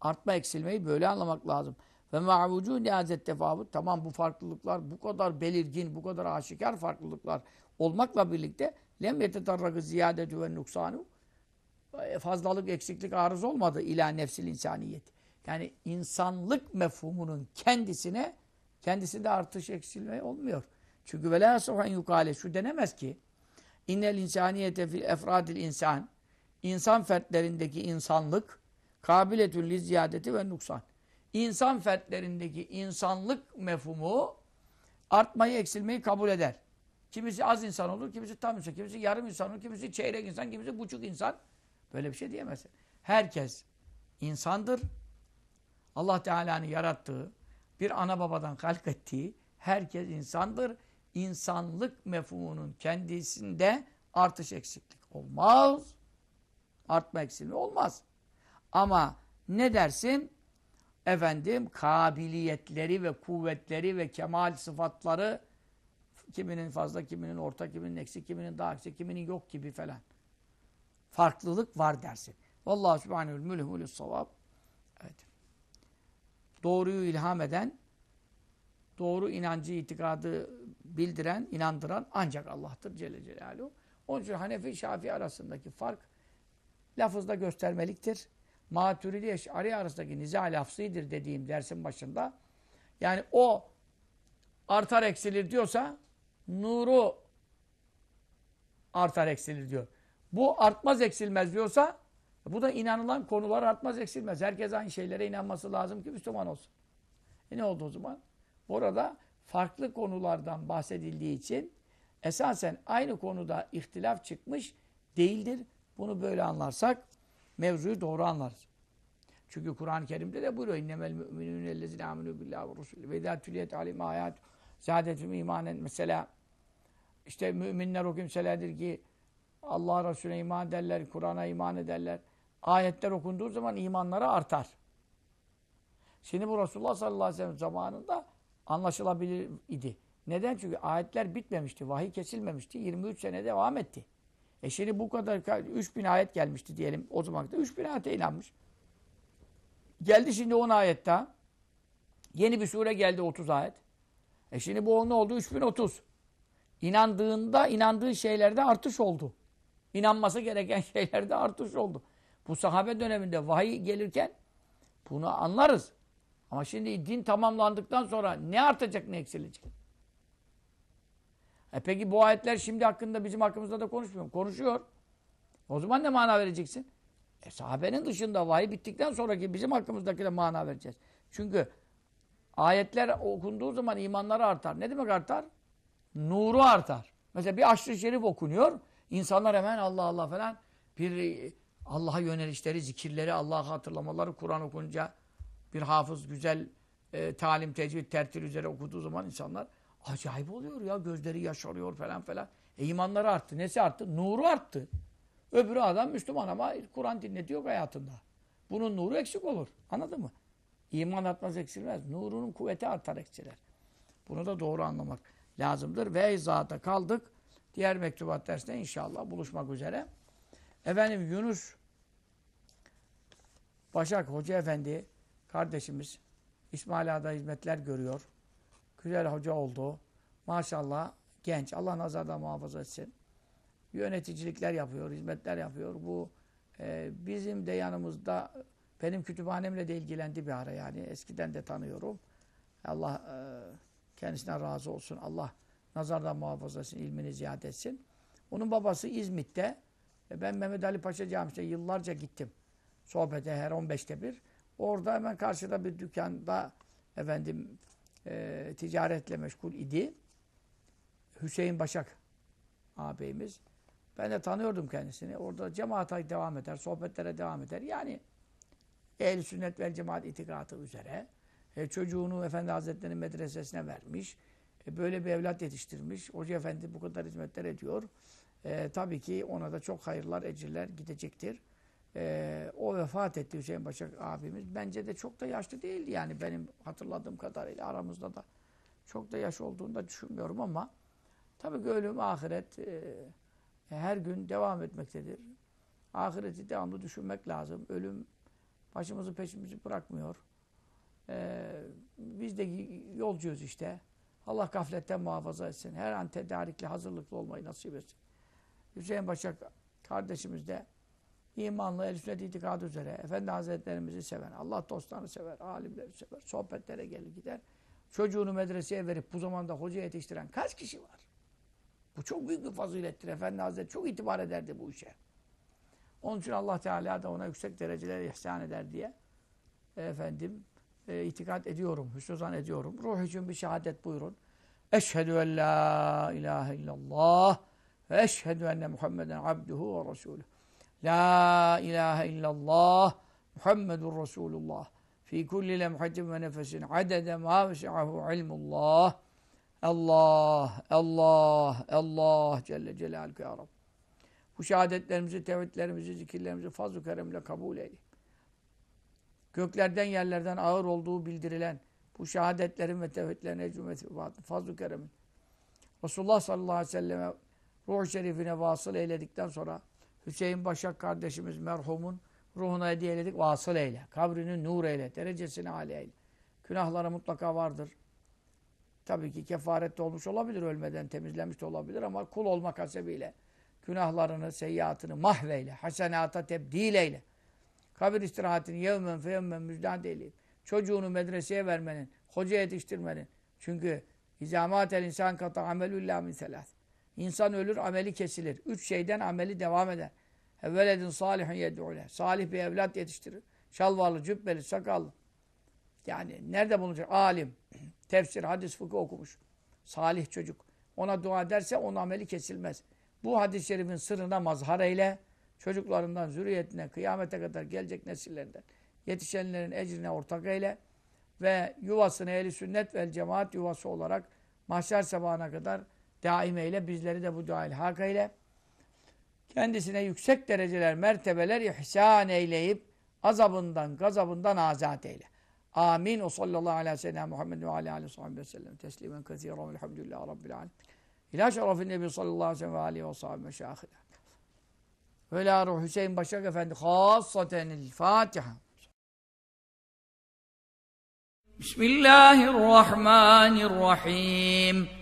Speaker 1: artma eksilmeyi böyle anlamak lazım. Ve ma'vucu nihazet tefavut. Tamam bu farklılıklar bu kadar belirgin, bu kadar aşikar farklılıklar olmakla birlikte lem yetetarrakı ziyadetü ve nuksanu fazlalık, eksiklik arız olmadı ila nefsil insaniyet. Yani insanlık mefhumunun kendisine kendisinde artış eksilme olmuyor. Çünkü ve la yukale şu denemez ki innel insaniyete fil efradil insan insan fertlerindeki insanlık kabiletül li ziyadeti ve nuksan. İnsan fertlerindeki insanlık mefhumu artmayı, eksilmeyi kabul eder. Kimisi az insan olur, kimisi tam insan, kimisi yarım insan olur, kimisi çeyrek insan, kimisi buçuk insan. Böyle bir şey diyemezsin. Herkes insandır. Allah Teala'nın yarattığı, bir ana babadan halk ettiği herkes insandır. İnsanlık mefhumunun kendisinde artış eksiklik olmaz. Artma eksilme olmaz. Ama ne dersin? Efendim kabiliyetleri ve kuvvetleri ve kemal sıfatları kiminin fazla, kiminin orta, kiminin eksik, kiminin daha eksik, kiminin yok gibi falan. Farklılık var dersin. Vallahi subhanehu'l mülhümülü savab. Evet. Doğruyu ilham eden, doğru inancı, itikadı bildiren, inandıran ancak Allah'tır Celle Celaluhu. Onun için Hanefi Şafii arasındaki fark lafızda göstermeliktir. Maturidi Eş'ari arasındaki niza lafzıdır dediğim dersin başında. Yani o artar eksilir diyorsa nuru artar eksilir diyor. Bu artmaz eksilmez diyorsa bu da inanılan konular artmaz eksilmez. Herkes aynı şeylere inanması lazım ki Müslüman olsun. E ne oldu o zaman? Orada farklı konulardan bahsedildiği için esasen aynı konuda ihtilaf çıkmış değildir. Bunu böyle anlarsak mevzuyu doğru anlarız. Çünkü Kur'an-ı Kerim'de de buyuruyor. İnnemel müminûne ellezine amenû billahi ve rusulü ve idâ tüliyet alim ayat zâdetüm imanen. Mesela işte müminler o kimselerdir ki Allah Resulüne iman ederler, Kur'an'a iman ederler. Ayetler okunduğu zaman imanları artar. Şimdi bu Resulullah sallallahu aleyhi ve sellem zamanında anlaşılabilir idi. Neden? Çünkü ayetler bitmemişti. Vahiy kesilmemişti. 23 sene devam etti. E şimdi bu kadar 3000 ayet gelmişti diyelim. O zaman da 3000 ayete inanmış. Geldi şimdi 10 ayet daha. Yeni bir sure geldi 30 ayet. E şimdi bu ne oldu? 3030. İnandığında, inandığı şeylerde artış oldu. İnanması gereken [laughs] şeylerde artış oldu. Bu sahabe döneminde vahiy gelirken bunu anlarız. Ama şimdi din tamamlandıktan sonra ne artacak ne eksilecek? E peki bu ayetler şimdi hakkında bizim hakkımızda da konuşmuyor. Konuşuyor. O zaman ne mana vereceksin? E sahabenin dışında vahiy bittikten sonraki bizim hakkımızdakine mana vereceğiz. Çünkü ayetler okunduğu zaman imanları artar. Ne demek artar? Nuru artar. Mesela bir aşırı şerif okunuyor. İnsanlar hemen Allah Allah falan bir Allah'a yönelişleri, zikirleri, Allah'ı hatırlamaları Kur'an okunca bir hafız güzel e, talim, tecvid, tertil üzere okuduğu zaman insanlar acayip oluyor ya. Gözleri yaşarıyor falan falan. E imanları arttı. Nesi arttı? Nuru arttı. Öbürü adam Müslüman ama Kur'an dinletiyor hayatında. Bunun nuru eksik olur. Anladın mı? İman artmaz eksilmez. Nurunun kuvveti artar eksilir. Bunu da doğru anlamak lazımdır. Ve izahata kaldık. Diğer mektubat dersinde inşallah buluşmak üzere. Efendim Yunus Başak Hoca Efendi kardeşimiz İsmail Ağa'da hizmetler görüyor. Güzel hoca oldu. Maşallah genç. Allah nazardan muhafaza etsin. Yöneticilikler yapıyor, hizmetler yapıyor. Bu e, bizim de yanımızda benim kütüphanemle de ilgilendi bir ara yani. Eskiden de tanıyorum. Allah e, kendisine razı olsun. Allah nazardan muhafaza etsin, ilmini ziyade etsin. Onun babası İzmit'te. E, ben Mehmet Ali Paşa Camisi'ne yıllarca gittim. Sohbete her 15'te bir. Orada hemen karşıda bir dükkanda efendim e, ticaretle meşgul idi. Hüseyin Başak ağabeyimiz. Ben de tanıyordum kendisini. Orada cemaata devam eder, sohbetlere devam eder. Yani ehl sünnet vel cemaat itikatı üzere e, çocuğunu Efendi Hazretleri'nin medresesine vermiş. E, böyle bir evlat yetiştirmiş. Hoca Efendi bu kadar hizmetler ediyor. E, tabii ki ona da çok hayırlar, ecirler gidecektir. E, o vefat etti Hüseyin Başak abimiz. Bence de çok da yaşlı değildi yani benim hatırladığım kadarıyla aramızda da çok da yaş olduğunu da düşünmüyorum ama tabii ölüm, ahiret e, her gün devam etmektedir. Ahireti devamlı düşünmek lazım. Ölüm başımızı peşimizi bırakmıyor. Ee, biz de yolcuyuz işte. Allah gafletten muhafaza etsin. Her an tedarikli, hazırlıklı olmayı nasip etsin. Hüseyin Başak kardeşimiz de imanlı, el sünnet itikadı üzere, Efendi Hazretlerimizi seven, Allah dostlarını sever, alimleri sever, sohbetlere gelir gider. Çocuğunu medreseye verip bu zamanda hoca yetiştiren kaç kişi var? Bu çok büyük bir fazilettir. Efendi Hazretleri çok itibar ederdi bu işe. Onun için Allah Teala da ona yüksek dereceler ihsan eder diye efendim e, itikat ediyorum, hüsnü ediyorum. Ruh için bir şehadet buyurun. Eşhedü en la ilahe illallah ve eşhedü enne Muhammeden abduhu ve resulü. La ilahe illallah Muhammedun Resulullah. Fi kulli lemhatin ve nefesin adede ma vesi'ahu ilmullah. Allah, Allah, Allah Celle Celaluhu ya Rabbi. Bu şehadetlerimizi, tevhidlerimizi, zikirlerimizi fazl-ı keremle kabul eyle. Göklerden yerlerden ağır olduğu bildirilen bu şehadetlerin ve tevhidlerin cümleti fazl-ı keremin. Resulullah sallallahu aleyhi ve selleme ruh şerifine vasıl eyledikten sonra Hüseyin Başak kardeşimiz merhumun ruhuna hediye eyledik. Vasıl eyle. Kabrini nur eyle. Derecesini âli eyle. Günahları mutlaka vardır. Tabii ki kefaret olmuş olabilir, ölmeden temizlenmiş de olabilir ama kul olmak hasebiyle günahlarını, seyyiatını mahveyle, hasenata tebdil eyle. Kabir istirahatini yevmen fe yevmen müjdat eyleyip, çocuğunu medreseye vermenin, hoca yetiştirmenin. Çünkü izamat el insan kata amelullah min selas. İnsan ölür, ameli kesilir. Üç şeyden ameli devam eder. Evveledin salihun yed'ule. Salih bir evlat yetiştirir. Şalvarlı, cübbeli, sakallı. Yani nerede bulunacak? Alim. [clears throat] Tefsir, hadis, fıkıh okumuş. Salih çocuk. Ona dua ederse onun ameli kesilmez. Bu hadis-i şerifin sırrına mazhar eyle. Çocuklarından, zürriyetine, kıyamete kadar gelecek nesillerinden yetişenlerin ecrine ortak eyle. Ve yuvasını ehli sünnet vel cemaat yuvası olarak mahşer sabahına kadar daim eyle. Bizleri de bu dua hak eyle. Kendisine yüksek dereceler, mertebeler ihsan eyleyip azabından, gazabından azat eyle. Amin. O sallallahu aleyhi ve sellem Muhammed ve aleyhi ve sellem teslimen kathiren velhamdülillahi rabbil alemin. İlâ şerefin nebi sallallahu aleyhi ve sellem ve aleyhi ve sahibi meşâhine. Ve la ruh Hüseyin Başak Efendi khassatenil Fatiha.
Speaker 2: Bismillahirrahmanirrahim.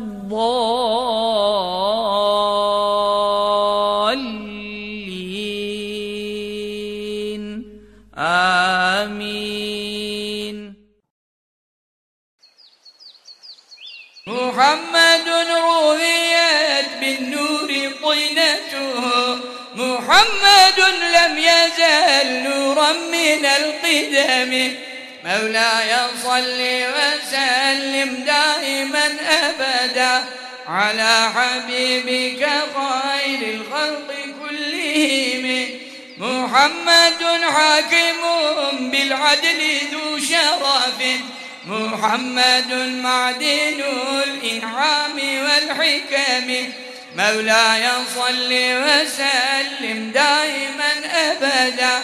Speaker 2: الضالين. آمين. محمد رويت بالنور طينته. محمد لم يزل نورا من القدم. مولاي صل وسلم دائما أبدا على حبيبك خير الخلق كلهم.
Speaker 1: محمد حاكم بالعدل ذو شرف. محمد معدن الإنعام والحكم. مولاي صل وسلم دائما أبدا